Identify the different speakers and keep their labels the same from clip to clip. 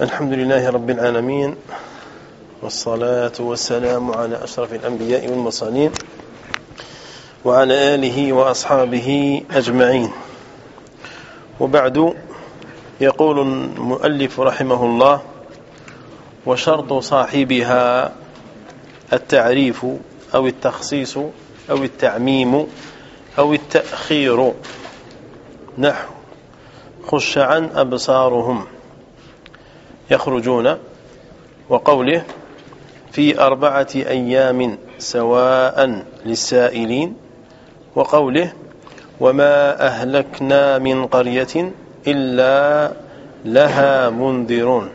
Speaker 1: الحمد لله رب العالمين والصلاة والسلام على أشرف الأنبياء والمرسلين وعلى آله وأصحابه أجمعين. وبعد يقول المؤلف رحمه الله وشرط صاحبها التعريف أو التخصيص أو التعميم أو التأخير نحو خش عن أبصارهم يخرجون وقوله في أربعة أيام سواء للسائلين وقوله وما أهلكنا من قرية إلا لها منذرون.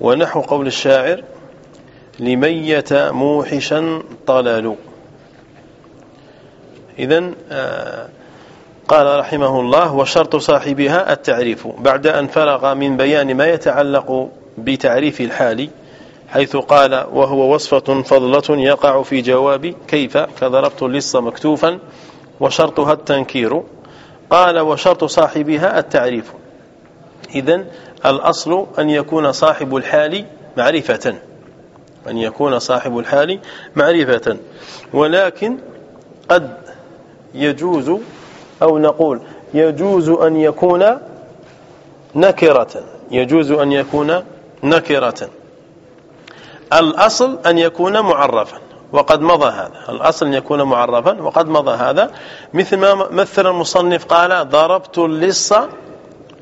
Speaker 1: ونحو قول الشاعر لميت موحشا طللوا إذن آه قال رحمه الله وشرط صاحبها التعريف. بعد أن فرغ من بيان ما يتعلق بتعريف الحال حيث قال وهو وصفة فضلة يقع في جواب كيف كضربت اللص مكتوفا وشرطها التنكير. قال وشرط صاحبها التعريف. إذن الأصل أن يكون صاحب الحال معرفة. أن يكون صاحب الحال معرفة. ولكن قد يجوز أو نقول يجوز أن يكون نكرة. يجوز أن يكون نكرة. الأصل أن يكون معرفا. وقد مضى هذا. الأصل أن يكون معرفا. وقد مضى هذا. مثل ما مثل المصنف قال ضربت اللص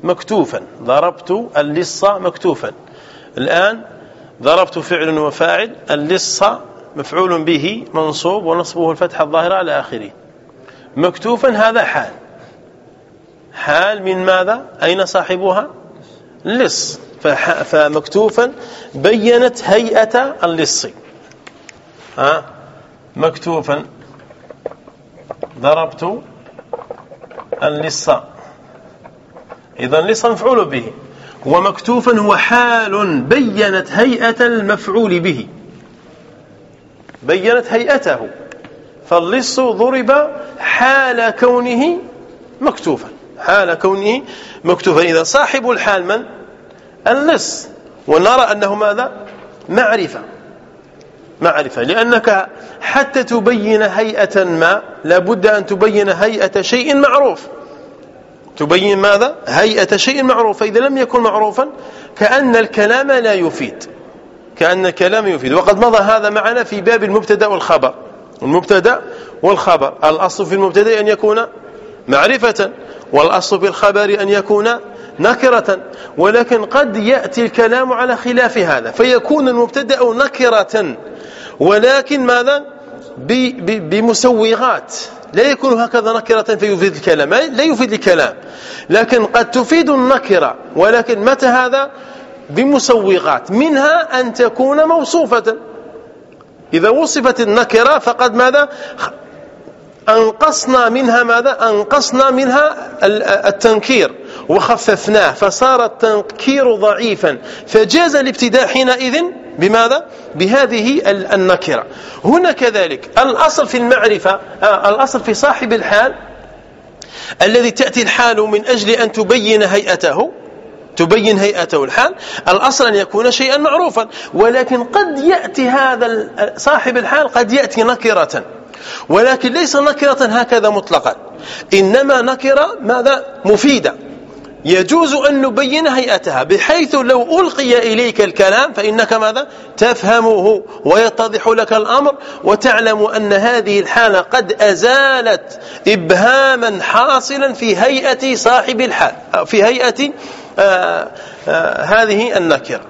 Speaker 1: مكتوفا. ضربت اللص مكتوفا. الآن ضربت فعل وفاعل. اللص مفعول به منصوب ونصبه الفتح الظاهرة على آخره. مكتوفا هذا حال. حال من ماذا؟ أين صاحبها؟ لص. فمكتوفا بينت هيئة اللص. ها؟ مكتوفا ضربت اللص. إذا اللص مفعول به. ومكتوفا هو حال بينت هيئة المفعول به. بينت هيئته. فاللص ضرب حال كونه مكتوفا. حال كونه مكتوفا. إذا صاحب الحال من؟ اللص. ونرى أنه ماذا؟ معرفة. معرفة. لأنك حتى تبين هيئة ما لابد أن تبين هيئة شيء معروف. تبين ماذا؟ هيئة شيء معروف. فإذا لم يكن معروفا كأن الكلام لا يفيد. كأن الكلام يفيد. وقد مضى هذا معنا في باب المبتدأ والخبر. المبتدا والخبر. الأصل في المبتدا أن يكون معرفة والأصل في الخبر أن يكون نكرة. ولكن قد يأتي الكلام على خلاف هذا فيكون المبتدا نكرة. ولكن ماذا؟ بمسوغات. لا يكون هكذا نكرة فيفيد الكلام. لا يفيد الكلام. لكن قد تفيد النكرة. ولكن متى هذا؟ بمسوغات. منها أن تكون موصوفة. إذا وصفت النكرة فقد ماذا؟ أنقصنا منها ماذا؟ أنقصنا منها التنكير وخففناه فصار التنكير ضعيفا. فجاز الابتداء حينئذ بماذا؟ بهذه النكرة. هنا كذلك الأصل في المعرفة آه، الأصل في صاحب الحال الذي تأتي الحال من أجل أن تبين هيئته تبين هيئته الحال الأصل أن يكون شيئا معروفا ولكن قد يأتي هذا صاحب الحال قد يأتي نكرة. ولكن ليس نكرة هكذا مطلقا. إنما نكرة ماذا؟ مفيدة. يجوز أن نبين هيئتها بحيث لو ألقي إليك الكلام فإنك ماذا؟ تفهمه ويتضح لك الأمر وتعلم أن هذه الحالة قد أزالت إبهاما حاصلا في هيئة صاحب الحال في هيئة آآ آآ هذه النكرة.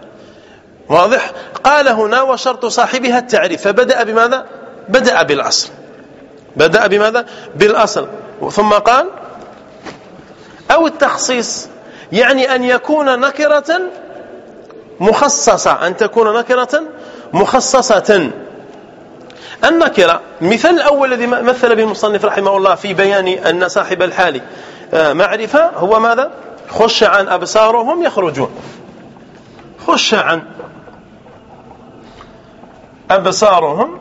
Speaker 1: واضح؟ قال هنا وشرط صاحبها التعريف. فبدأ بماذا؟ بدأ بالأصل. بدأ بماذا؟ بالأصل. ثم قال أو التخصيص يعني أن يكون نكرة مخصصة أن تكون نكرة مخصصة. النكرة المثال الأول الذي مثل به المصنف رحمه الله في بيان أن صاحب الحال آه، معرفة هو ماذا؟ خش عن أبصارهم يخرجون. خش عن أبصارهم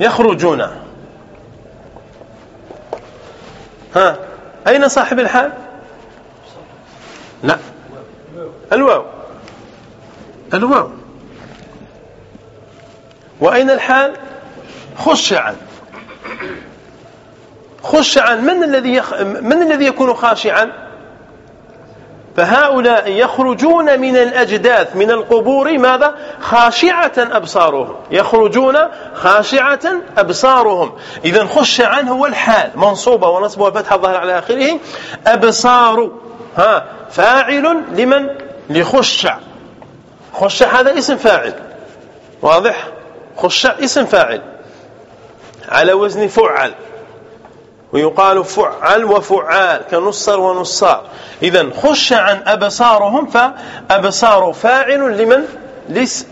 Speaker 1: يخرجون. ها أين صاحب الحال؟ الواو. الواو. وأين الحال؟ خشعا خشعا. من الذي يخ... من الذي يكون خاشعا؟ فهؤلاء يخرجون من الأجداث من القبور ماذا؟ خاشعة أبصارهم. يخرجون خاشعة أبصارهم. إذا خشعا هو الحال. منصوبة ونصبها الفتح الظاهر على آخره. أبصار. ها فاعل لمن؟ لخشع. خشع هذا اسم فاعل. واضح؟ خشع اسم فاعل. على وزن فعل. ويقال فعل وفعال كنصر ونصار. إذا خش عن أبصارهم فأبصار فاعل لمن؟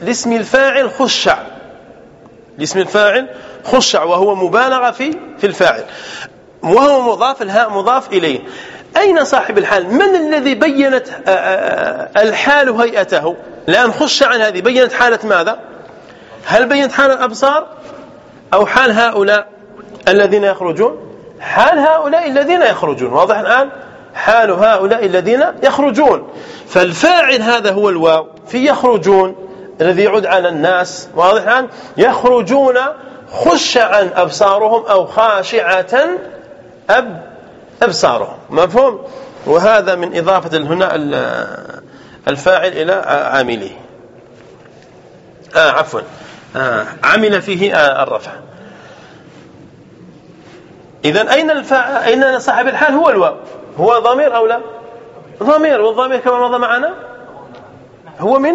Speaker 1: لاسم الفاعل خشع لاسم الفاعل خشع وهو مبالغة في في الفاعل. وهو مضاف الهاء مضاف إليه. أين صاحب الحال؟ من الذي بينت الحال هيئته؟ الآن خش عن هذه. بينت حالة ماذا؟ هل بينت حال الأبصار أو حال هؤلاء الذين يخرجون؟ حال هؤلاء الذين يخرجون. واضح الآن؟ حال هؤلاء الذين يخرجون. فالفاعل هذا هو الواو. في يخرجون الذي يعود على الناس. واضح الآن؟ يخرجون خشعا أبصارهم أو خاشعة أب أبصارهم. مفهوم؟ وهذا من إضافة هنا الفاعل إلى عامله. آه عفوا. آه عمل فيه آه الرفع. إذا أين الفا... أين صاحب الحال؟ هو الواو. هو ضمير أو لا؟ ضمير والضمير كما مضى معنا هو من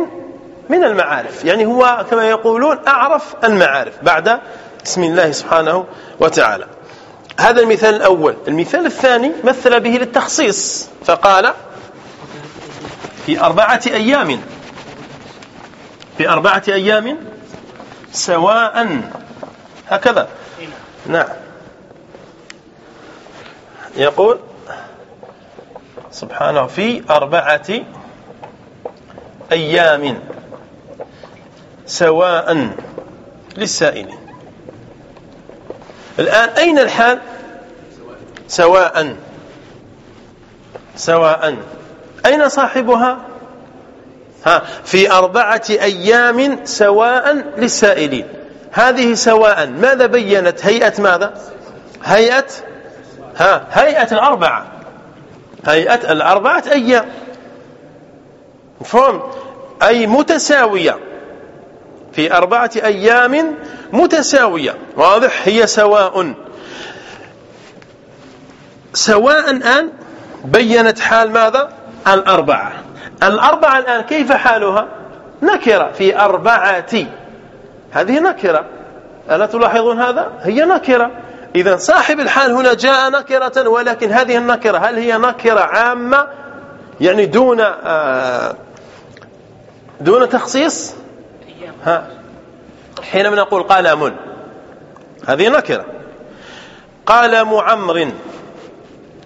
Speaker 1: من المعارف. يعني هو كما يقولون أعرف المعارف بعد اسم الله سبحانه وتعالى. هذا المثال الأول. المثال الثاني مثل به للتخصيص. فقال في أربعة أيام في أربعة أيام سواء هكذا. نعم. يقول سبحانه في أربعة أيام سواء للسائلين الآن أين الحال؟ سواء. سواء. أين صاحبها؟ ها في أربعة أيام سواء للسائلين هذه سواء. ماذا بينت؟ هيئة ماذا؟ هيئة ها هيئة الأربعة. هيئة الأربعة أيام. مفهوم؟ أي متساوية. في أربعة أيام متساوية. واضح؟ هي سواء. سواء الآن بينت حال ماذا؟ الأربعة. الأربعة الآن كيف حالها؟ نكرة. في أربعة. هذه نكرة. ألا تلاحظون هذا؟ هي نكرة. إذا صاحب الحال هنا جاء نكرة ولكن هذه النكرة هل هي نكرة عامة؟ يعني دون آه دون تخصيص؟ ها حينما نقول قلم هذه نكرة. قلم عمر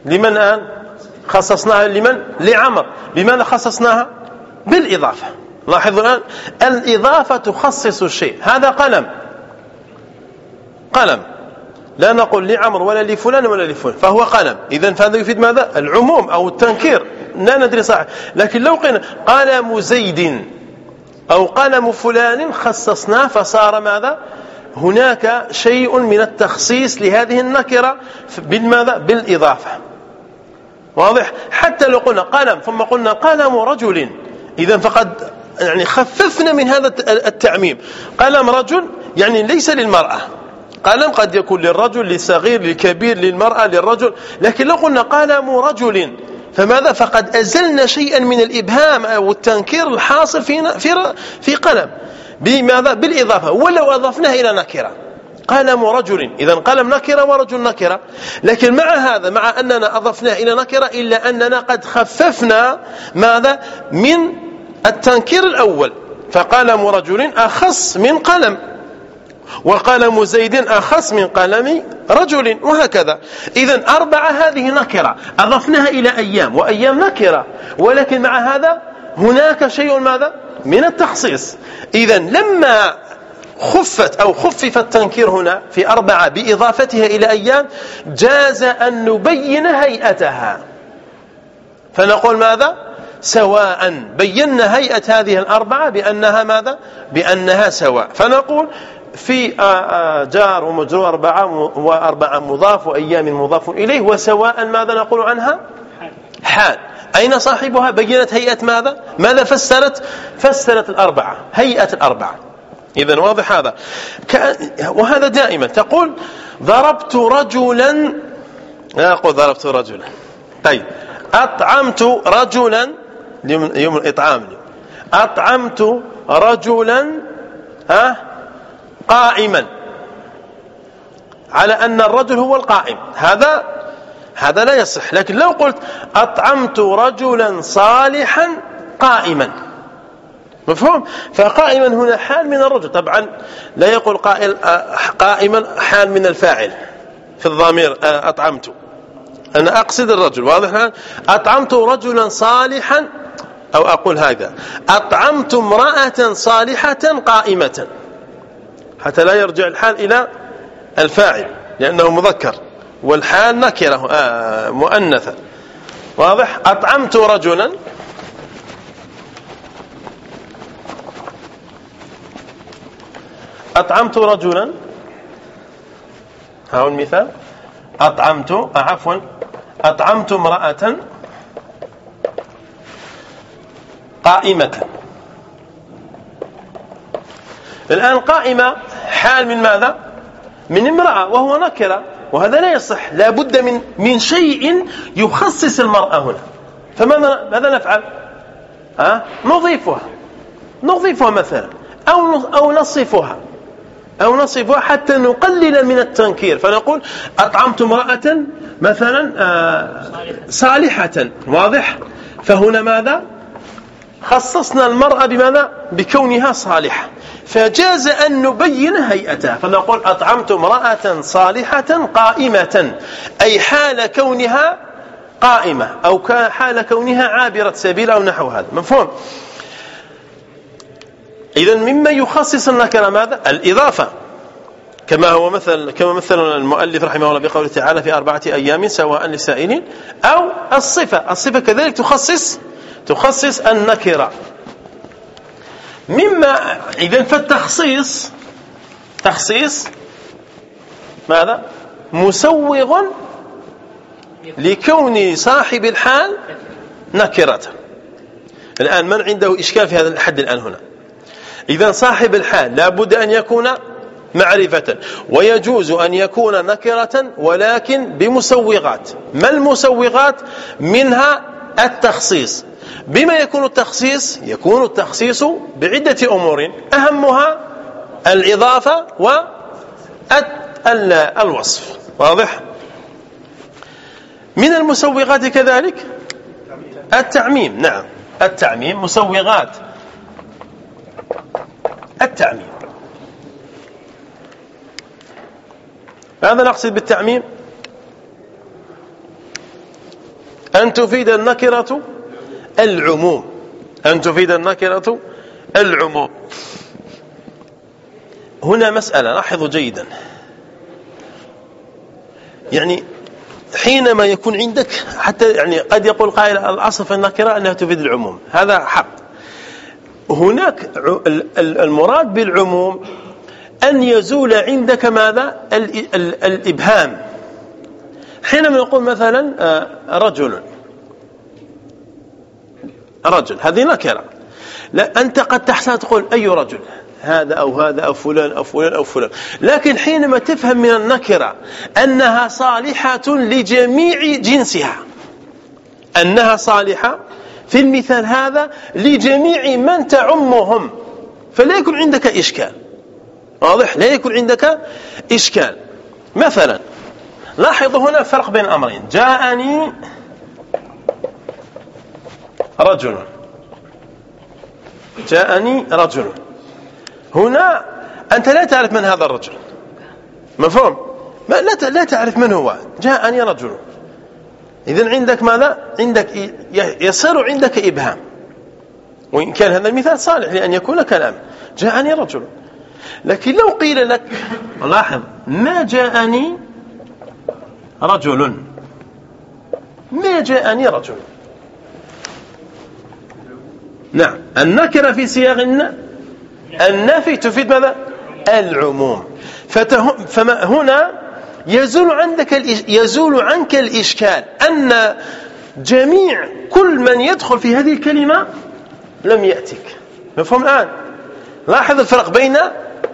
Speaker 1: لمن الآن؟ خصصناها لمن؟ لعمر. لماذا خصصناها؟ بالإضافة. لاحظوا الآن الإضافة تخصص الشيء هذا قلم. قلم. لا نقول لعمر ولا لفلان ولا لفلان. فهو قلم. إذا فهذا يفيد ماذا؟ العموم أو التنكير. لا ندري صح لكن لو قلنا قلم زيد أو قلم فلان خصصناه فصار ماذا؟ هناك شيء من التخصيص لهذه النكرة بالماذا؟ بالإضافة. واضح؟ حتى لو قلنا قلم ثم قلنا قلم رجل. إذا فقد يعني خففنا من هذا التعميم. قلم رجل يعني ليس للمرأة. قلم قد يكون للرجل للصغير للكبير للمرأة للرجل. لكن لو قلنا قلم رجل فماذا؟ فقد أزلنا شيئا من الإبهام أو التنكير الحاصل في في في قلم. بماذا؟ بالإضافة. ولو أضفناه إلى نكرة. قلم رجل. إذا قلم نكرة ورجل نكرة. لكن مع هذا مع أننا أضفناه إلى نكرة إلا أننا قد خففنا ماذا؟ من التنكير الأول. فقلم رجل أخص من قلم. وقلم زيد أخص من قلم رجل وهكذا. إذا أربعة هذه نكرة. أضفناها إلى أيام وأيام نكرة. ولكن مع هذا هناك شيء ماذا؟ من التخصيص. إذا لما خفت أو خفف التنكير هنا في أربعة بإضافتها إلى أيام جاز أن نبين هيئتها. فنقول ماذا؟ سواء بينا هيئة هذه الأربعة بأنها ماذا؟ بأنها سواء. فنقول في آه، آه، جار ومجرور أربعة وأربعة مضاف وأيام مضاف إليه وسواء ماذا نقول عنها؟ حال. أين صاحبها؟ بينت هيئة ماذا؟ ماذا فسرت؟ فسرت الأربعة هيئة الأربعة. إذا واضح هذا. وهذا دائما. تقول ضربت رجلا لا أقول ضربت رجلا. طيب. أطعمت رجلا يوم الإطعام. أطعمت رجلا ها؟ قائما. على أن الرجل هو القائم. هذا هذا لا يصح. لكن لو قلت أطعمت رجلا صالحا قائما. مفهوم؟ فقائما هنا حال من الرجل. طبعا لا يقول قائل آه، قائما حال من الفاعل في الضمير آه، أطعمت. أنا أقصد الرجل. واضح الآن؟ أطعمت رجلا صالحا أو أقول هذا. أطعمت امرأة صالحة قائمة. حتى لا يرجع الحال إلى الفاعل لأنه مذكر. والحال نكرة آه مؤنثة. واضح؟ أطعمت رجلا. أطعمت رجلا. ها هو المثال. أطعمت آه، عفوا. أطعمت امرأة قائمة. الآن قائمة حال من ماذا؟ من امرأة وهو نكرة وهذا لا يصح لا بد من من شيء يخصص المرأة هنا. فماذا ماذا نفعل؟ أه؟ نضيفها. نضيفها مثلا أو أو نصفها. أو نصفها حتى نقلل من التنكير. فنقول أطعمت امرأة مثلا آه، صالحة واضح. فهنا ماذا؟ خصصنا المرأة بماذا؟ بكونها صالحة. فجاز أن نبين هيئتها. فنقول أطعمت امرأة صالحة قائمة. أي حال كونها قائمة. أو حال كونها عابرة سبيل أو نحو هذا. مفهوم؟ إذا مما يخصص النكرة ماذا؟ الإضافة. كما هو مثل كما مثل المؤلف رحمه الله بقوله تعالى في أربعة أيام سواء للسائلين أو الصفة. الصفة كذلك تخصص تخصص النكرة. مما إذا فالتخصيص تخصيص ماذا؟ مسوغ لكون صاحب الحال نكرة الآن من عنده إشكال في هذا الحد الآن هنا؟ إذا صاحب الحال لابد أن يكون معرفة ويجوز أن يكون نكرة ولكن بمسوغات. ما المسوغات؟ منها التخصيص. بما يكون التخصيص يكون التخصيص بعدة أمور. أهمها الإضافة والوصف واضح؟ من المسوغات كذلك؟ التعميم. نعم. التعميم مسوغات. التعميم. ماذا نقصد بالتعميم؟ أن تفيد النكرة العموم. أن تفيد النكرة العموم. هنا مسألة لاحظوا جيدا. يعني حينما يكون عندك حتى يعني قد يقول قائل الأصل في النكرة أنها تفيد العموم. هذا حق. هناك المراد بالعموم أن يزول عندك ماذا؟ الإبهام. حينما نقول مثلا آه، رجل رجل هذه نكرة لا أنت قد تحتاج تقول أي رجل؟ هذا أو هذا أو فلان أو فلان أو فلان. لكن حينما تفهم من النكرة أنها صالحة لجميع جنسها أنها صالحة في المثال هذا لجميع من تعمهم فلا يكون عندك إشكال. واضح؟ لا يكون عندك إشكال. مثلا لاحظوا هنا فرق بين الأمرين جاءني رجل. جاءني رجل. هنا أنت لا تعرف من هذا الرجل. مفهوم؟ لا لا تعرف من هو. جاءني رجل. إذن عندك ماذا؟ عندك يصير عندك إبهام. وإن كان هذا المثال صالح لأن يكون كلام. جاءني رجل. لكن لو قيل لك لاحظ ما جاءني رجل؟ ما جاءني رجل؟ نعم. النكرة في سياق النفي تفيد ماذا؟ العموم. فما هنا يزول عندك يزول عنك الإشكال أن جميع كل من يدخل في هذه الكلمة لم يأتك. مفهوم الآن؟ لاحظ الفرق بين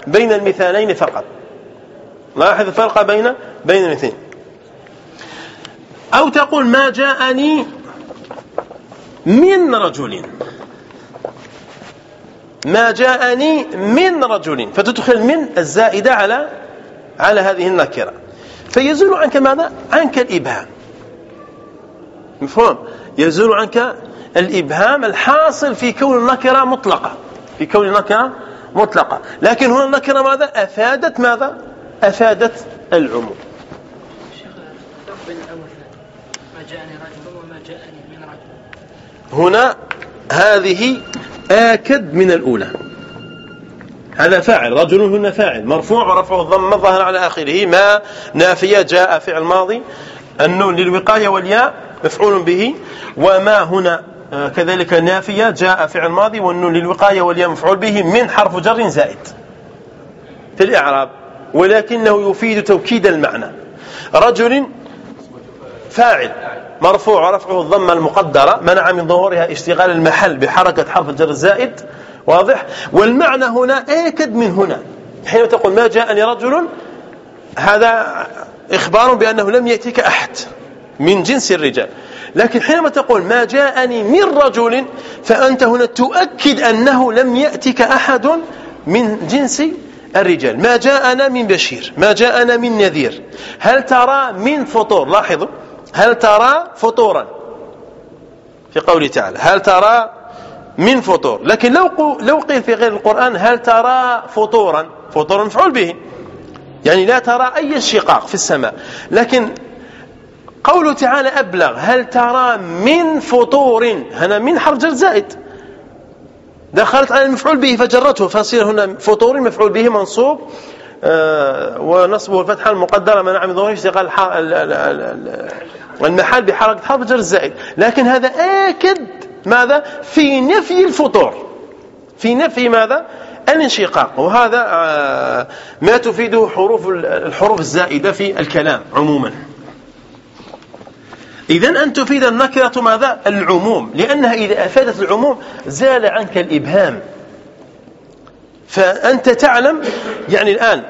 Speaker 1: بين المثالين فقط. لاحظ الفرق بين بين المثلين أو تقول ما جاءني من رجل ما جاءني من رجل فتدخل من الزائدة على على هذه النكرة فيزول عنك ماذا؟ عنك الإبهام. مفهوم؟ يزول عنك الإبهام الحاصل في كون النكرة مطلقة. في كون النكرة مطلقة. لكن هنا النكرة ماذا؟ أفادت ماذا؟ أفادت العموم. هنا هذه آكد من الأولى. هذا فاعل رجل هنا فاعل مرفوع ورفعه الضم الظاهر على آخره. ما نافية جاء فعل ماضي. النون للوقاية والياء مفعول به. وما هنا؟ آه، كذلك نافية جاء فعل ماضي. والنون للوقاية والياء مفعول به من حرف جر زائد. في الإعراب. ولكنه يفيد توكيد المعنى. رجل فاعل. مرفوع ورفعه الضمة المقدرة منع من ظهورها اشتغال المحل بحركة حرف الجر الزائد واضح؟ والمعنى هنا آكد من هنا. حين تقول ما جاءني رجل هذا إخبار بأنه لم يأتيك أحد من جنس الرجال. لكن حينما تقول ما جاءني من رجل فأنت هنا تؤكد أنه لم يأتك أحد من جنس الرجال. ما جاءنا من بشير ما جاءنا من نذير. هل ترى من فطور؟ لاحظوا هل ترى فطورا؟ في قوله تعالى هل ترى من فطور؟ لكن لو لو قيل في غير القرآن هل ترى فطورا؟ فطورا مفعول به. يعني لا ترى أي انشقاق في السماء. لكن قوله تعالى أبلغ هل ترى من فطور؟ هنا من حرف جر زائد. دخلت على المفعول به فجرته. فصير هنا فطور مفعول به منصوب. ونصبه الفتحة المقدرة من ظهوره اشتغال المحل بحركة حرف جر الزائد. لكن هذا آكد ماذا؟ في نفي الفطور. في نفي ماذا؟ الانشقاق. وهذا آه، ما تفيده حروف الحروف الزائدة في الكلام عموما. إذا أن تفيد النكرة ماذا؟ العموم. لأنها إذا أفادت العموم زال عنك الإبهام. فأنت تعلم يعني الآن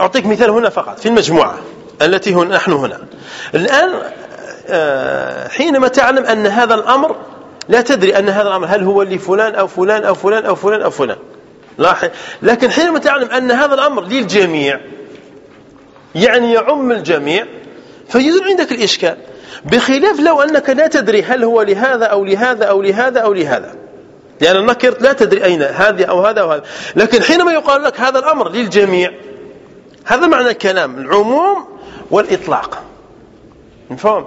Speaker 1: أعطيك مثال هنا فقط في المجموعة التي هنا نحن هنا. الآن آه، حينما تعلم أن هذا الأمر لا تدري أن هذا الأمر هل هو لفلان أو فلان أو فلان أو فلان أو فلان. لاحظ لكن حينما تعلم أن هذا الأمر للجميع يعني يعم الجميع فيزول عندك الإشكال. بخلاف لو أنك لا تدري هل هو لهذا أو لهذا أو لهذا أو لهذا. لأن النكر لا تدري أين هذه أو هذا أو هذا. لكن حينما يقال لك هذا الأمر للجميع هذا معنى الكلام العموم والإطلاق. مفهوم؟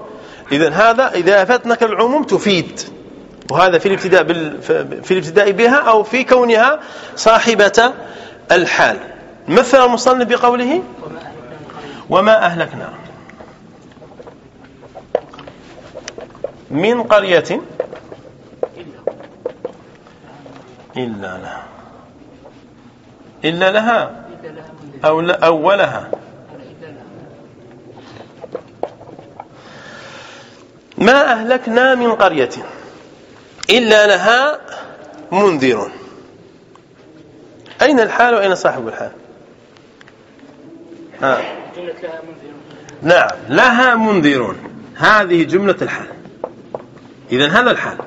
Speaker 1: إذا هذا إذا أفاتنك العموم تفيد. وهذا في الابتداء بال في الابتداء بها أو في كونها صاحبة الحال. مثل المصنف بقوله وما أهلكنا من قرية إلا لها. إلا لها. أو أولها. ما أهلكنا من قرية. إلا لها منذر. أين الحال وأين صاحب الحال؟ آه. نعم لها منذرون هذه جملة الحال. إذا هذا الحال.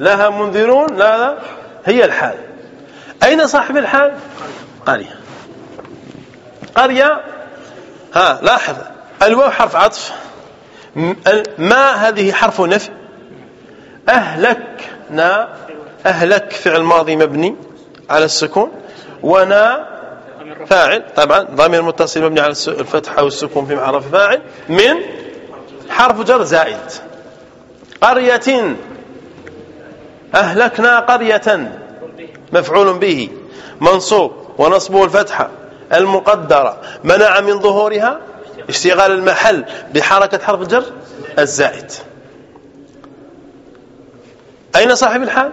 Speaker 1: لها منذرون لا. هي الحال. أين صاحب الحال؟ قرية. قرية. ها لاحظ. الواو حرف عطف. ما هذه حرف نفي؟ أهلكنا أهلك فعل ماضي مبني على السكون ونا فاعل. طبعا ضمير متصل مبني على الفتح أو السكون في محل فاعل من حرف جر زائد. قرية أهلكنا قرية. مفعول به. منصوب. ونصبه الفتحة. المقدرة. منع من ظهورها اشتغال المحل بحركة حرف الجر الزائد. أين صاحب الحال؟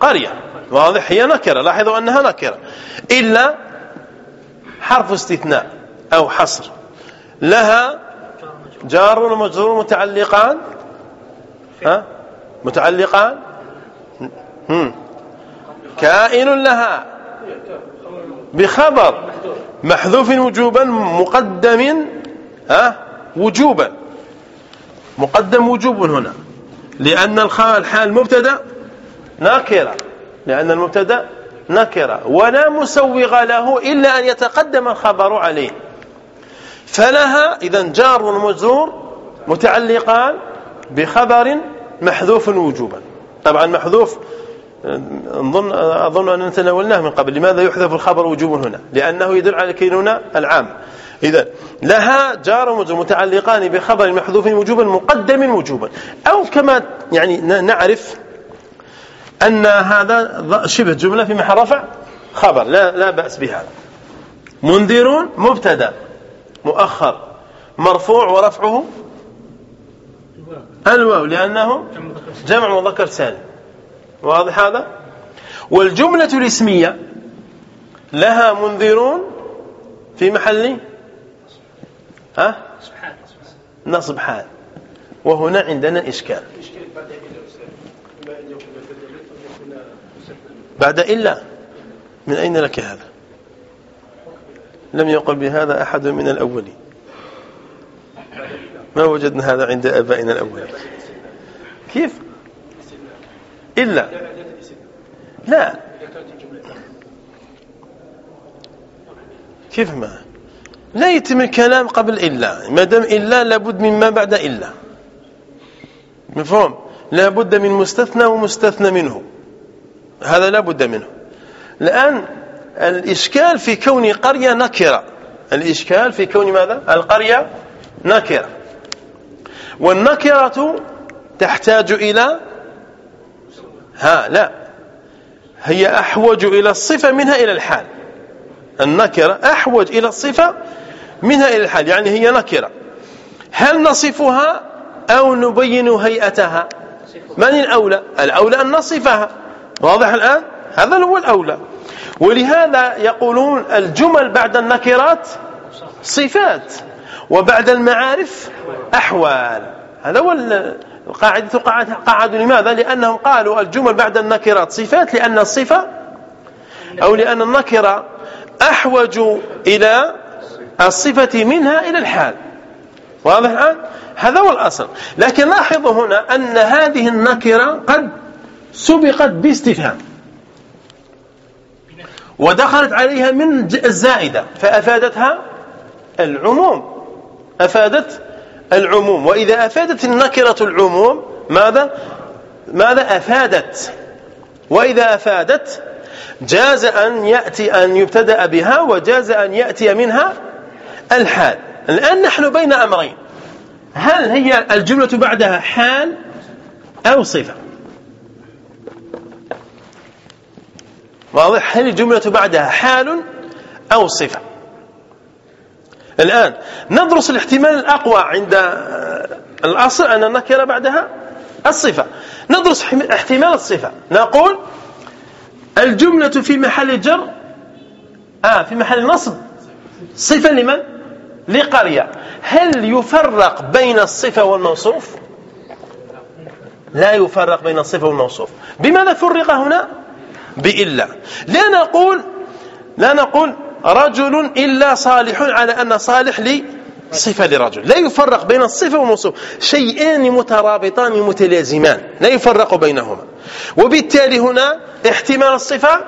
Speaker 1: قرية. واضح. هي نكرة. لاحظوا أنها نكرة. إلا حرف استثناء أو حصر. لها جار ومجرور متعلقان ها؟ متعلقان؟ كائن لها. بخبر. محذوف وجوبا مقدم ها؟ وجوبا. مقدم وجوب هنا. لأن الحال مبتدأ نكره لأن المبتدأ نكره ولا مسوغ له إلا أن يتقدم الخبر عليه. فلها إذا جار ومجرور متعلقان بخبر محذوف وجوبا. طبعا محذوف أظن, أظن أننا تناولناه من قبل. لماذا يحذف الخبر وجوبا هنا؟ لأنه يدل على كينونة العام. إذا لها جار ومجرور متعلقان بخبر محذوف وجوبا مقدم وجوبا. أو كما يعني نعرف أن هذا شبه جملة في محل رفع خبر. لا, لا بأس بهذا. منذرون مبتدأ مؤخر مرفوع ورفعه الواو لأنه جمع مذكر سالم واضح هذا؟ والجملة الاسمية لها منذرون في محل ها؟ نصب حال. وهنا عندنا إشكال. بعد إلا من أين لك هذا؟ لم يقل بهذا أحد من الأولين. ما وجدنا هذا عند أبائنا الأولين. كيف؟ إلا. لا. كيف ما؟ لا يتم الكلام قبل إلا. ما دام إلا لابد مما بعد إلا. مفهوم؟ لابد من مستثنى ومستثنى منه. هذا لا بد منه. الآن الإشكال في كون قرية نكرة. الإشكال في كون ماذا؟ القرية نكرة. والنكرة تحتاج إلى ها لا. هي أحوج إلى الصفة منها إلى الحال. النكرة أحوج إلى الصفة منها إلى الحال. يعني هي نكرة. هل نصفها أو نبين هيئتها؟ من الأولى؟ الأولى أن نصفها. واضح الآن؟ هذا هو الأولى. ولهذا يقولون الجمل بعد النكرات صفات. وبعد المعارف أحوال. هذا هو القاعدة قاعدة لماذا؟ لأنهم قالوا الجمل بعد النكرات صفات لأن الصفة أو لأن النكرة أحوج إلى الصفة منها إلى الحال. واضح الآن؟ هذا هو الأصل. لكن لاحظوا هنا أن هذه النكرة قد سبقت باستفهام. ودخلت عليها من الزائدة فأفادتها العموم. أفادت العموم. وإذا أفادت النكرة العموم ماذا؟ ماذا؟ أفادت. وإذا أفادت جاز أن يأتي أن يبتدأ بها وجاز أن يأتي منها الحال. الآن نحن بين أمرين. هل هي الجملة بعدها حال أو صفة؟ واضح؟ هل الجملة بعدها حال أو صفة؟ الآن ندرس الاحتمال الأقوى عند الأصل أن النكرة بعدها الصفة. ندرس احتمال الصفة. نقول الجملة في محل جر آه في محل نصب. صفة لمن؟ لقرية. هل يفرق بين الصفة والموصوف؟ لا يفرق بين الصفة والموصوف. بماذا فرق هنا؟ بإلا. لا نقول لا نقول رجل إلا صالح على أن صالح لي صفة لرجل. لا يفرق بين الصفة والموصوف. شيئان مترابطان متلازمان. لا يفرق بينهما. وبالتالي هنا احتمال الصفة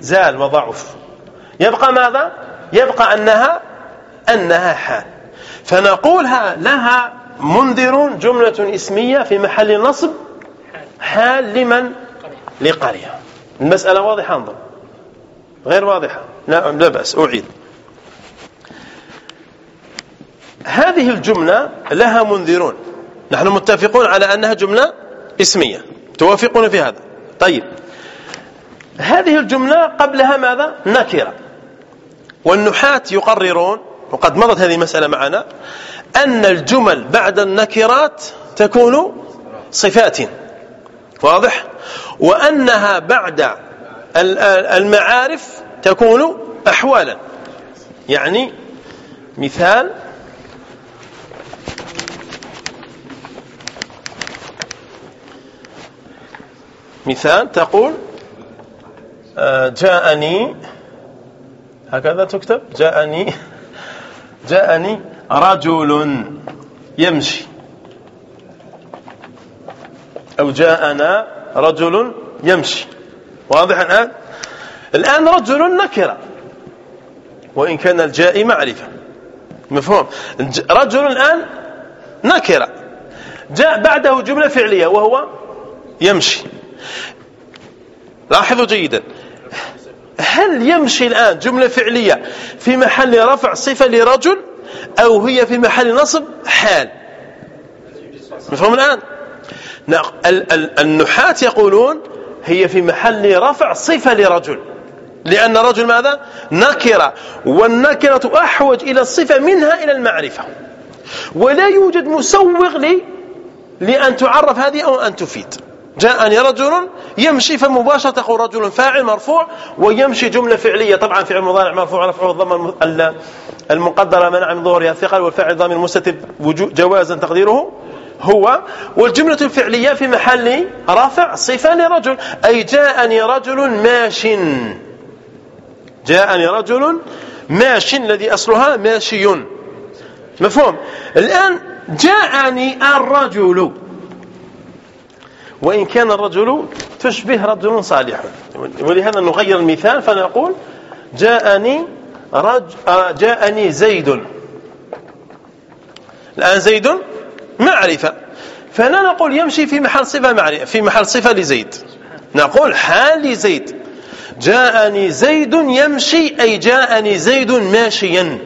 Speaker 1: زال وضعف. يبقى ماذا؟ يبقى أنها أنها حال فنقولها لها منذر جملة اسمية في محل نصب حال لمن؟ لقرية المسألة واضحة انظر غير واضحة. لا, لا بأس أعيد. هذه الجملة لها منذرون. نحن متفقون على أنها جملة اسمية. توافقون في هذا. طيب. هذه الجملة قبلها ماذا؟ نكرة. والنحاة يقررون وقد مضت هذه المسألة معنا أن الجمل بعد النكرات تكون صفات. واضح؟ وأنها بعد المعارف تكون أحوالا. يعني مثال مثال تقول آه، جاءني هكذا تكتب جاءني جاءني رجل يمشي. أو جاءنا رجل يمشي. واضح الآن؟ الآن رجل نكرة. وإن كان الجاء معرفة. مفهوم؟ رجل الآن نكرة. جاء بعده جملة فعلية وهو يمشي. لاحظوا جيدا. هل يمشي الآن جملة فعلية في محل رفع صفة لرجل أو هي في محل نصب حال؟ مفهوم الآن؟ النحاة يقولون هي في محل رفع صفة لرجل. لأن الرجل ماذا؟ نكرة. والنكرة أحوج إلى الصفة منها إلى المعرفة. ولا يوجد مسوغ لي لأن تعرف هذه أو أن تفيد. جاءني رجل يمشي فمباشرة تقول رجل فاعل مرفوع ويمشي جملة فعلية. طبعا فعل مضارع مرفوع رفعه الضم المقدرة منع من ظهورها الثقل والفاعل ضامن مستتب جوازا تقديره. هو والجملة الفعلية في محل رفع صفة لرجل أي جاءني رجل ماش. جاءني رجل ماش الذي أصلها ماشي. مفهوم؟ الآن جاءني الرجل. وإن كان الرجل تشبه رجل صالح. ولهذا نغير المثال فنقول جاءني رج... آه، جاءني زيد. الآن زيد معرفة. فلا نقول يمشي في محل صفة معرفة في محل صفة لزيد. نقول حال لزيد. جاءني زيد يمشي أي جاءني زيد ماشيا.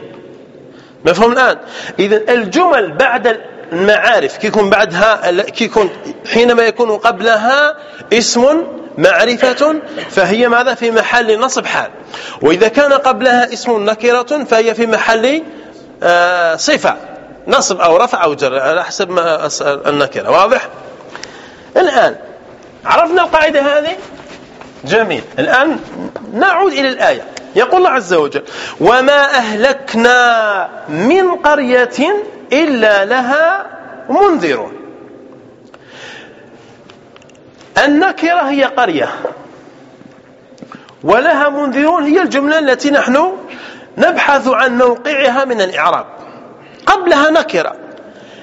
Speaker 1: مفهوم الآن؟ إذا الجمل بعد المعارف كيكون بعدها كيكون حينما يكون قبلها اسم معرفة فهي ماذا؟ في محل نصب حال. وإذا كان قبلها اسم نكرة فهي في محل آه، صفة. نصب أو رفع أو جر على حسب ما النكرة واضح؟ الآن عرفنا القاعدة هذه؟ جميل. الآن نعود إلى الآية. يقول الله عز وجل وما أهلكنا من قرية إلا لها منذرون. النكرة هي قرية ولها منذرون هي الجملة التي نحن نبحث عن موقعها من الإعراب. قبلها نكرة.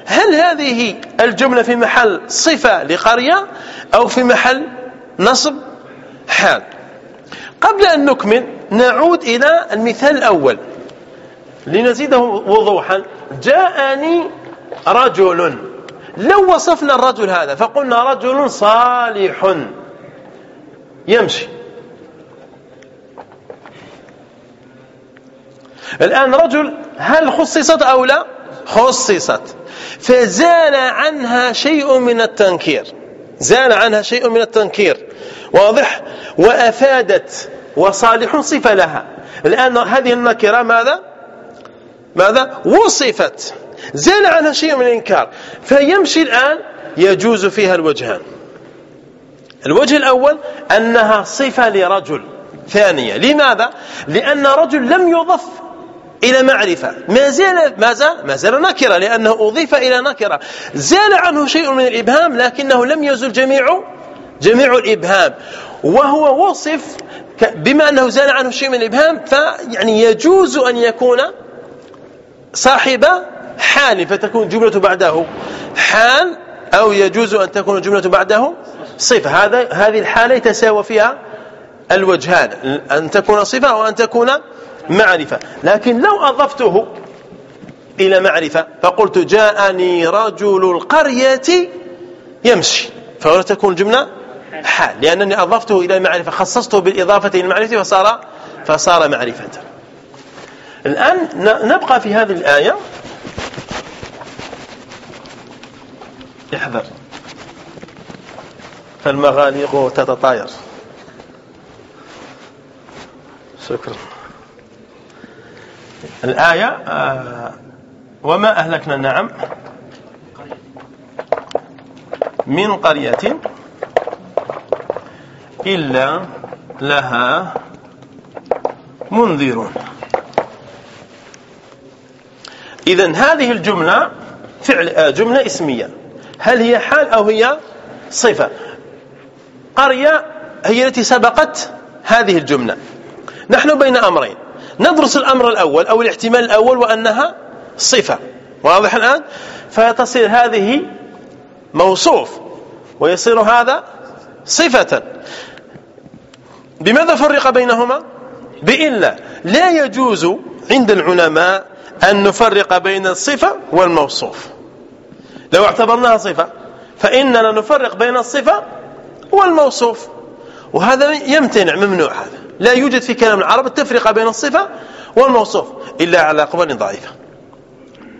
Speaker 1: هل هذه الجملة في محل صفة لقرية أو في محل نصب؟ حال. قبل أن نكمل نعود إلى المثال الأول. لنزيده وضوحا جاءني رجل. لو وصفنا الرجل هذا فقلنا رجل صالح. يمشي. الآن رجل هل خصصت أو لا؟ خصصت. فزال عنها شيء من التنكير. زال عنها شيء من التنكير. واضح؟ وأفادت وصالح صفة لها. الآن هذه النكرة ماذا؟ ماذا؟ وصفت. زال عنها شيء من الإنكار. فيمشي الآن يجوز فيها الوجهان. الوجه الأول أنها صفة لرجل. ثانية لماذا؟ لأن رجل لم يضف إلى معرفة. ما زال ما زال ما زال نكرة لأنه أضيف إلى نكرة زال عنه شيء من الإبهام لكنه لم يزل جميع جميع الإبهام. وهو وصف بما أنه زال عنه شيء من الإبهام فيعني يجوز أن يكون صاحب حال فتكون جملة بعده حال أو يجوز أن تكون الجملة بعده صفة. هذا هذه الحالة يتساوى فيها الوجهان أن تكون صفة أو أن تكون معرفة. لكن لو أضفته إلى معرفة فقلت جاءني رجل القرية يمشي. فهنا تكون جملة حال. لأنني أضفته إلى معرفة خصصته بالإضافة إلى المعرفة فصار فصار معرفة. الآن نبقى في هذه الآية. احذر. فالمغاليق تتطاير. شكرا. الآية آه وما أهلكنا نعم من قرية إلا لها منذرون. إذا هذه الجملة فعل آه، جملة اسمية. هل هي حال أو هي صفة؟ قرية هي التي سبقت هذه الجملة. نحن بين أمرين. ندرس الأمر الأول أو الاحتمال الأول وأنها صفة. واضح الآن؟ فتصير هذه موصوف ويصير هذا صفة. بماذا فرق بينهما؟ بإلا لا يجوز عند العلماء أن نفرق بين الصفة والموصوف. لو اعتبرناها صفة فإننا نفرق بين الصفة والموصوف. وهذا يمتنع ممنوع هذا. لا يوجد في كلام العرب التفرقة بين الصفة والموصوف إلا على أقوال ضعيفة.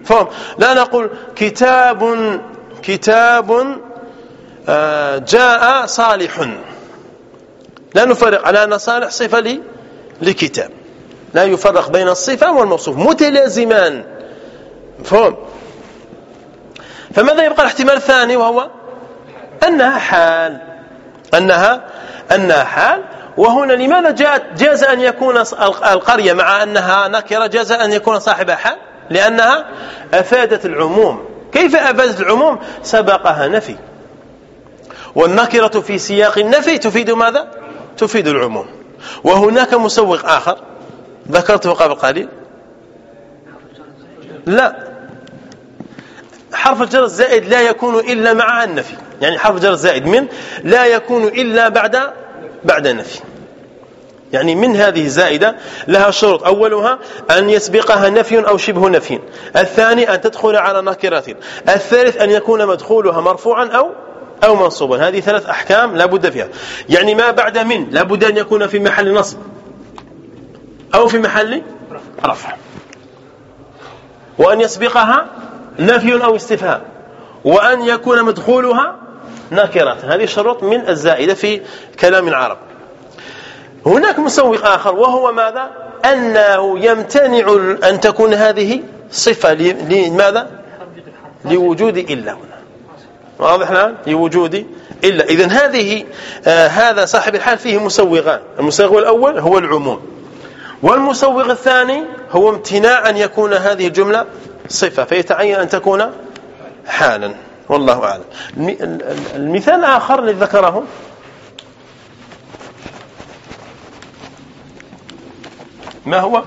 Speaker 1: فهم. لا نقول كتاب كتاب آه، جاء صالح. لا نفرق على أن صالح صفة لكتاب. لا يفرق بين الصفة والموصوف. متلازمان. فهم. فماذا يبقى الاحتمال الثاني وهو؟ أنها حال. أنها أنها حال. وهنا لماذا جاءت جاز أن يكون القرية مع أنها نكرة؟ جاز أن يكون صاحبها حال؟ لأنها أفادت العموم. كيف أفادت العموم؟ سبقها نفي. والنكرة في سياق النفي تفيد ماذا؟ تفيد العموم. وهناك مسوق آخر. ذكرته قبل قليل. لا. حرف الجر الزائد لا يكون إلا مع النفي. يعني حرف الجر الزائد من لا يكون إلا بعد بعد النفي يعني من هذه الزائدة لها شروط. أولها أن يسبقها نفي أو شبه نفي. الثاني أن تدخل على نكرة الثالث أن يكون مدخولها مرفوعا أو أو منصوبا. هذه ثلاث أحكام لا بد فيها. يعني ما بعد من؟ لا بد أن يكون في محل نصب. أو في محل رفع. وأن يسبقها نفي أو استفهام. وأن يكون مدخولها نكرة هذه شروط من الزائدة في كلام العرب. هناك مسوق آخر وهو ماذا؟ أنه يمتنع أن تكون هذه صفة لماذا؟ لوجود إلا هنا. واضح الآن؟ لوجود إلا. إذا هذه آه هذا صاحب الحال فيه مسوغان. المسوغ الأول هو العموم. والمسوغ الثاني هو امتناع أن يكون هذه الجملة صفة فيتعين أن تكون حالا. والله أعلم. المثال الآخر الذي ذكره ما هو؟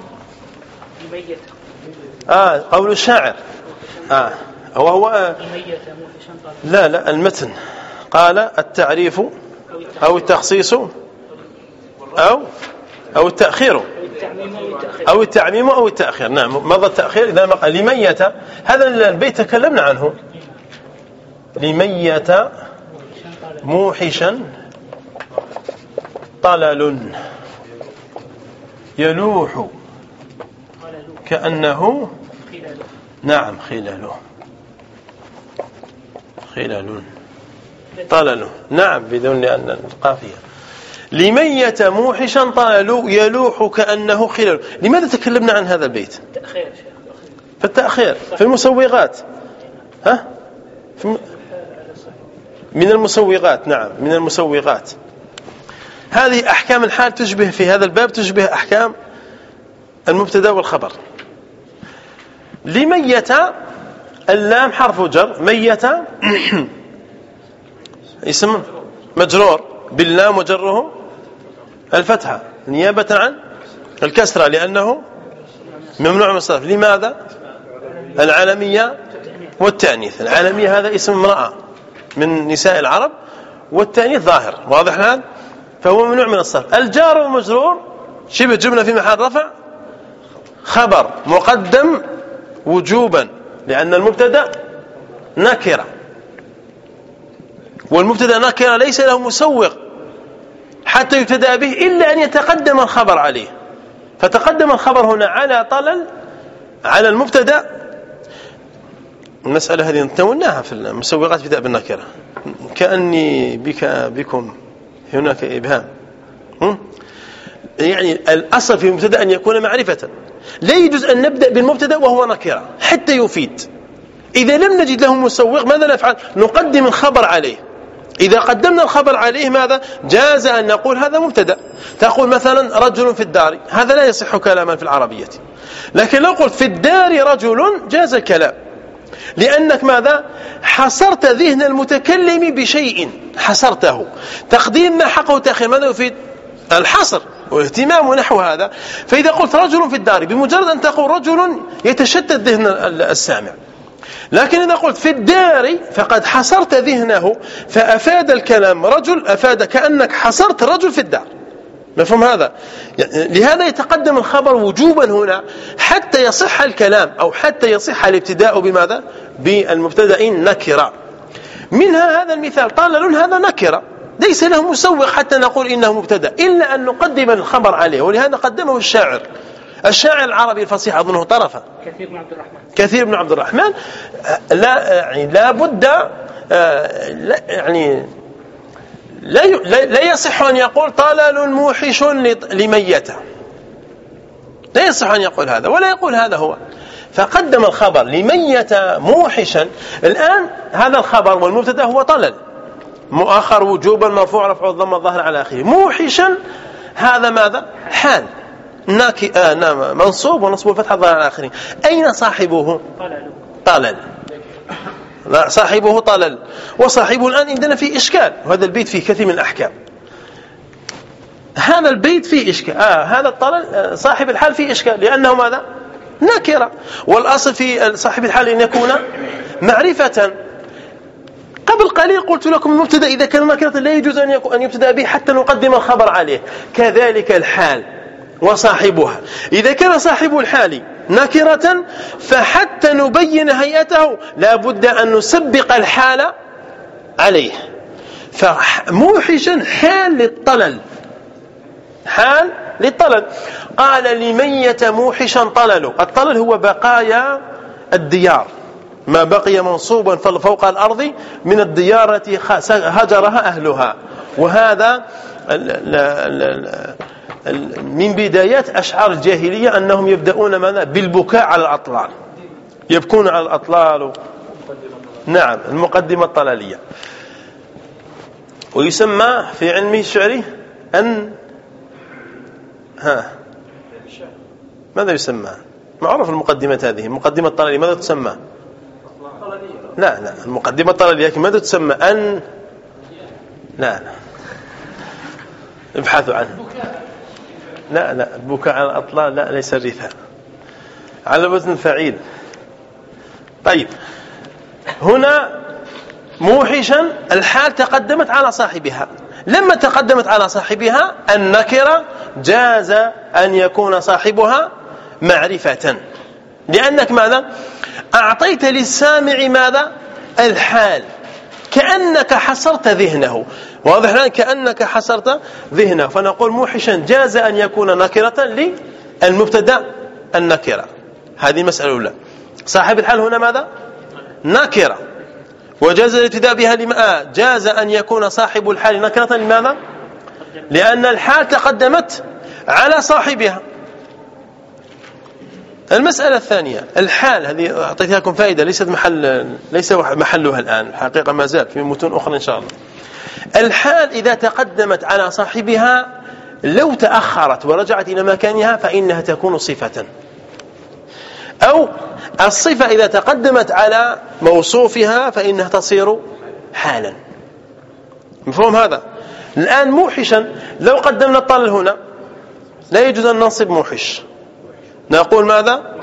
Speaker 1: آه قول الشاعر. آه وهو آه لا لا المتن. قال التعريف أو التخصيص أو أو التأخير. أو التعميم أو التأخير. نعم مضى التأخير إذا ما قال. لميت. هذا البيت تكلمنا عنه. لميت موحشا طلل يلوح كأنه نعم خلاله. خلال طلل نعم بدون لأن القافية. لميت موحشا طلل يلوح كأنه خلال لماذا تكلمنا عن هذا البيت؟ في التأخير في المسوغات. ها؟ في من المسوغات نعم من المسوغات. هذه أحكام الحال تشبه في هذا الباب تشبه أحكام المبتدأ والخبر. لميت اللام حرف جر ميت اسم مجرور باللام وجره الفتحة نيابة عن الكسرة لأنه ممنوع من الصرف. لماذا؟ العالمية والتأنيث. العالمية هذا اسم امرأة من نساء العرب والتأنيث ظاهر واضح الآن؟ فهو ممنوع من الصرف. الجار والمجرور شبه جملة في محل رفع خبر مقدم وجوبا لأن المبتدأ نكرة. والمبتدأ نكرة ليس له مسوق حتى يبتدأ به إلا أن يتقدم الخبر عليه. فتقدم الخبر هنا على طلل على المبتدأ. المسألة هذه تناولناها في المسوقات في باب النكرة. كأني بك بكم. هناك إبهام. يعني الأصل في المبتدأ أن يكون معرفة. لا يجوز أن نبدأ بالمبتدأ وهو نكرة حتى يفيد. إذا لم نجد له مسوق ماذا نفعل؟ نقدم الخبر عليه. إذا قدمنا الخبر عليه ماذا؟ جاز أن نقول هذا مبتدأ. تقول مثلا رجل في الدار هذا لا يصح كلاما في العربية. لكن لو قلت في الدار رجل جاز الكلام لأنك ماذا؟ حصرت ذهن المتكلم بشيء. حصرته. تقديم ما حقه تأخير. ماذا يفيد؟ الحصر واهتمام نحو هذا. فإذا قلت رجل في الدار بمجرد أن تقول رجل يتشتت ذهن السامع. لكن إذا قلت في الدار فقد حصرت ذهنه فأفاد الكلام رجل أفاد كأنك حصرت رجل في الدار. مفهوم هذا؟ لهذا يتقدم الخبر وجوبا هنا حتى يصح الكلام أو حتى يصح الابتداء بماذا؟ بالمبتدا نكرة. منها هذا المثال. طالل هذا نكرة. ليس له مسوق حتى نقول إنه مبتدأ إلا أن نقدم الخبر عليه ولهذا قدمه الشاعر. الشاعر العربي الفصيح أظنه طرفة.
Speaker 2: كثير بن عبد الرحمن.
Speaker 1: كثير بن عبد الرحمن. لا يعني لا بد آه، يعني لا لا يصح أن يقول طلل موحش لميته. لا يصح أن يقول هذا ولا يقول هذا هو. فقدم الخبر لميت موحشا. الآن هذا الخبر والمبتدا هو طلل مؤخر وجوبا مرفوع رفع الضم الظهر على اخره موحشا هذا ماذا؟ حال. ناكي آه نعم منصوب ونصب الفتح الظاهر على اخره أين صاحبه؟ طلل لا صاحبه طلل. وصاحبه الآن عندنا في إشكال. وهذا البيت فيه كثير من الأحكام. هذا البيت فيه إشكال. آه هذا الطلل آه صاحب الحال فيه إشكال. لأنه ماذا؟ نكرة. والأصل في صاحب الحال أن يكون معرفة. قبل قليل قلت لكم المبتدأ إذا كان نكرة لا يجوز أن أن يبتدأ به حتى نقدم الخبر عليه. كذلك الحال وصاحبها. إذا كان صاحب الحال نكرة فحتى نبين هيئته لا بد أن نسبق الحال عليه. فموحشا حال للطلل. حال للطلل. قال لمن موحشا طلل الطلل هو بقايا الديار. ما بقي منصوبا فوق الأرض من الديار التي هجرها أهلها. وهذا من بدايات أشعار الجاهلية أنهم يبدأون ماذا؟ بالبكاء على الأطلال. يبكون على الأطلال نعم المقدمة الطلالية. ويسمى في علم الشعر أن ها. ماذا يسمى؟ معروف المقدمات هذه. المقدمة الطلالية ماذا تسمى؟ لا لا المقدمة الطلالية ماذا تسمى؟ أن لا لا. ابحثوا عنه. لا لا البكاء على الأطلال لا ليس الرثاء. على وزن فعيل. طيب. هنا موحشا الحال تقدمت على صاحبها. لما تقدمت على صاحبها النكرة جاز أن يكون صاحبها معرفة. لأنك ماذا؟ أعطيت للسامع ماذا؟ الحال. كأنك حصرت ذهنه. واضح الآن كأنك حصرت ذهنه فنقول موحشا جاز أن يكون نكرة للمبتدأ النكرة هذه مسألة الأولى صاحب الحال هنا ماذا؟ نكرة وجاز الابتداء بها لما؟ آه جاز أن يكون صاحب الحال نكرة لماذا؟ لأن الحال تقدمت على صاحبها. المسألة الثانية الحال هذه أعطيتها لكم فائدة ليست محل ليس محلها الآن. الحقيقة ما زال في متون أخرى إن شاء الله. الحال إذا تقدمت على صاحبها لو تأخرت ورجعت إلى مكانها فإنها تكون صفة. أو الصفة إذا تقدمت على موصوفها فإنها تصير حالا. مفهوم هذا؟ الآن موحشا لو قدمنا الطلل هنا لا يجوز أن ننصب موحش. نقول ماذا؟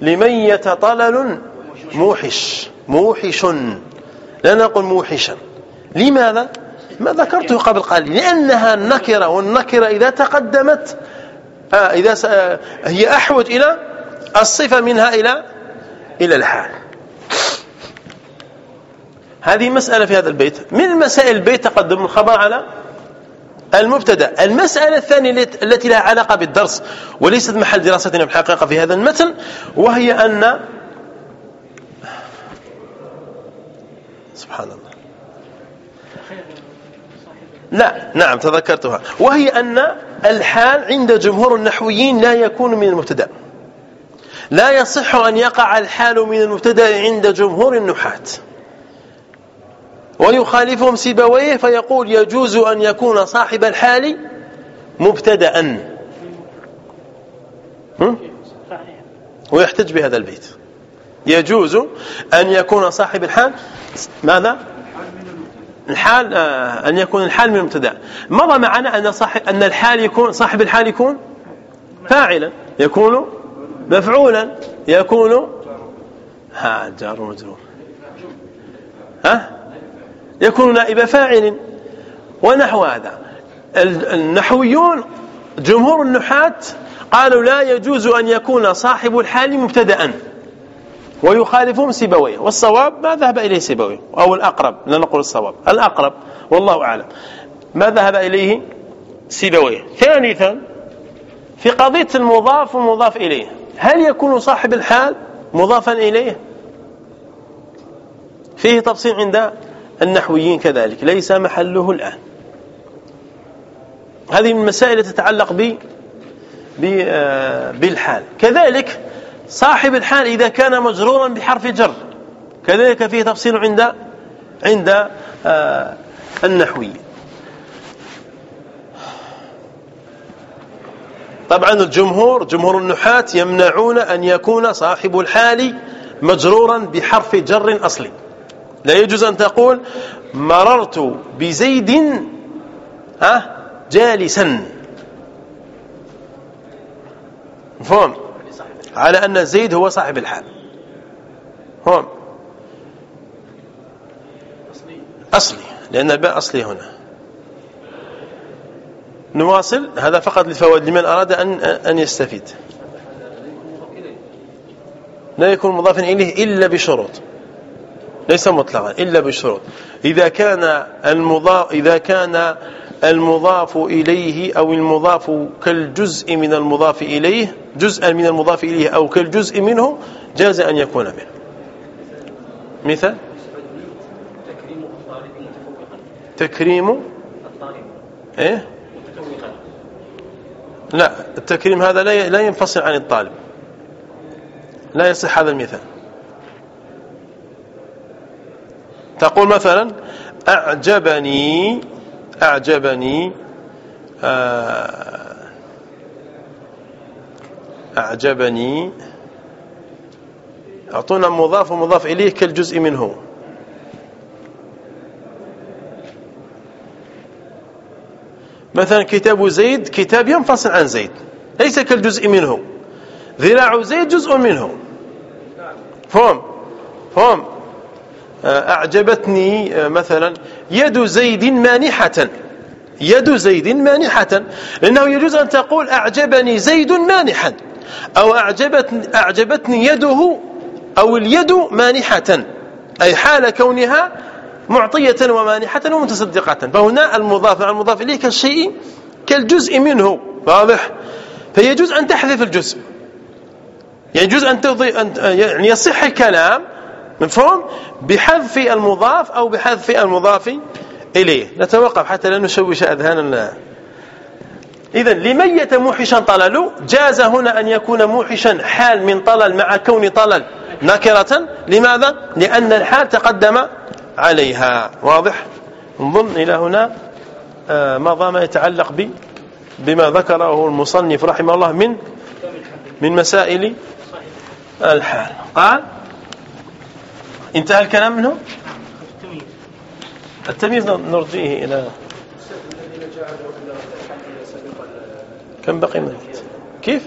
Speaker 1: لمن يتطلل موحش. موحش. لا نقول موحشا. لماذا؟ ما ذكرته قبل قليل. لأنها النكرة والنكرة إذا تقدمت آه إذا آه هي أحوج إلى الصفة منها إلى إلى الحال. هذه مسألة في هذا البيت. من مسائل البيت تقدم الخبر على المبتدأ. المسألة الثانية التي لها علاقة بالدرس وليست محل دراستنا الحقيقة في هذا المتن وهي أن سبحان الله. لا نعم تذكرتها. وهي أن الحال عند جمهور النحويين لا يكون من المبتدأ. لا يصح أن يقع الحال من المبتدأ عند جمهور النحاة. ويخالفهم سيبويه فيقول يجوز أن يكون صاحب الحال مبتدأ. ويحتج بهذا البيت. يجوز أن يكون صاحب الحال ماذا؟ الحال آه أن يكون الحال من المبتدأ. مضى معنا أن صاحب أن الحال يكون صاحب الحال يكون فاعلا يكون مفعولا يكون ها جار ومجرور. ها؟ يكون نائب فاعل. ونحو هذا. النحويون جمهور النحاة قالوا لا يجوز أن يكون صاحب الحال مبتدأ ويخالفهم سيبويه. والصواب ما ذهب إليه سيبويه أو الأقرب لا نقول الصواب. الأقرب والله أعلم. ما ذهب إليه سيبويه. ثالثا في قضية المضاف والمضاف إليه. هل يكون صاحب الحال مضافا إليه؟ فيه تفصيل عند النحويين كذلك. ليس محله الآن. هذه من المسائل تتعلق ب آه، بالحال. كذلك صاحب الحال إذا كان مجرورا بحرف جر. كذلك فيه تفصيل عند عند آه، النحوي. طبعا الجمهور جمهور النحاة يمنعون أن يكون صاحب الحال مجرورا بحرف جر أصلي. لا يجوز أن تقول مررت بزيد ها جالسا. مفهوم؟ على أن زيد هو صاحب الحال. هم أصلي. لأن الباء أصلي هنا. نواصل. هذا فقط للفوائد لمن أراد أن أن يستفيد. لا يكون مضافا إليه إلا بشروط. ليس مطلقا. إلا بشروط. إذا كان المضاف إذا كان المضاف إليه أو المضاف كالجزء من المضاف إليه جزءا من المضاف إليه أو كالجزء منه جاز أن يكون به مثال؟ تكريم إيه؟ لا التكريم هذا لا ينفصل عن الطالب. لا يصح هذا المثال. تقول مثلا أعجبني أعجبني آه، أعجبني. أعطونا مضاف ومضاف إليه كالجزء منه. مثلا كتاب زيد كتاب ينفصل عن زيد ليس كالجزء منه. ذراع زيد جزء منه. فهم؟ فهم؟ أعجبتني آه، مثلا يد زيد مانحة يد زيد مانحة. لأنه يجوز أن تقول أعجبني زيد مانحا أو أعجبتني, أعجبتني يده أو اليد مانحة. أي حال كونها معطية ومانحة ومتصدقة. فهنا المضاف مع المضاف إليه كالشيء كالجزء منه. واضح؟ فيجوز أن تحذف الجزء. يجوز أن, أن يعني يصح الكلام مفهوم بحذف المضاف أو بحذف المضاف إليه. نتوقف حتى لا نشوش أذهاننا. إذا لميت موحشا طلل جاز هنا أن يكون موحشا حال من طلل مع كون طلل نكرة. لماذا؟ لأن الحال تقدم عليها. واضح؟ نظن إلى هنا آه، مضى ما يتعلق بما ذكره المصنف رحمه الله من من مسائل الحال. قال انتهى الكلام منه؟ التمييز. نرجيه إلى كم بقي من كيف؟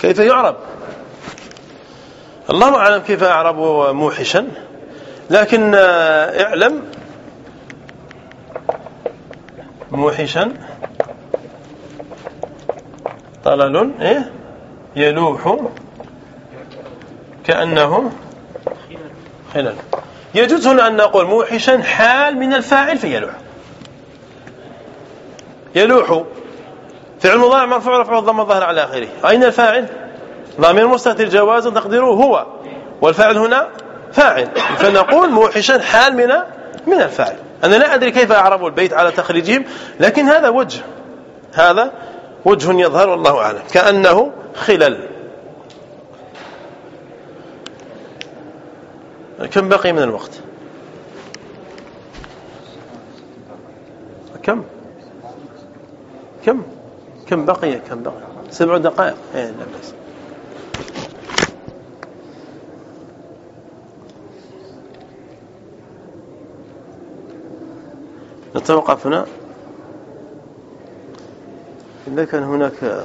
Speaker 1: كيف يعرب؟ الله أعلم كيف أعرب موحشا لكن اعلم موحشا. طلل إيه؟ يلوح. كأنه خلل. يجوز هنا أن نقول موحشا حال من الفاعل فيلوح. يلوح. فعل مضارع مرفوع رفع الضم الظاهر على آخره. أين الفاعل؟ ضمير مستتر جواز تقديره هو. والفاعل هنا فاعل. فنقول موحشا حال من من الفاعل. أنا لا أدري كيف أعرب البيت على تخريجهم لكن هذا وجه. هذا وجه يظهر والله أعلم. كأنه خلل. كم بقي من الوقت؟ كم؟ كم؟ كم بقي؟ كم بقي؟ سبع دقائق. إيه لا بس نتوقف هنا. إذا كان هناك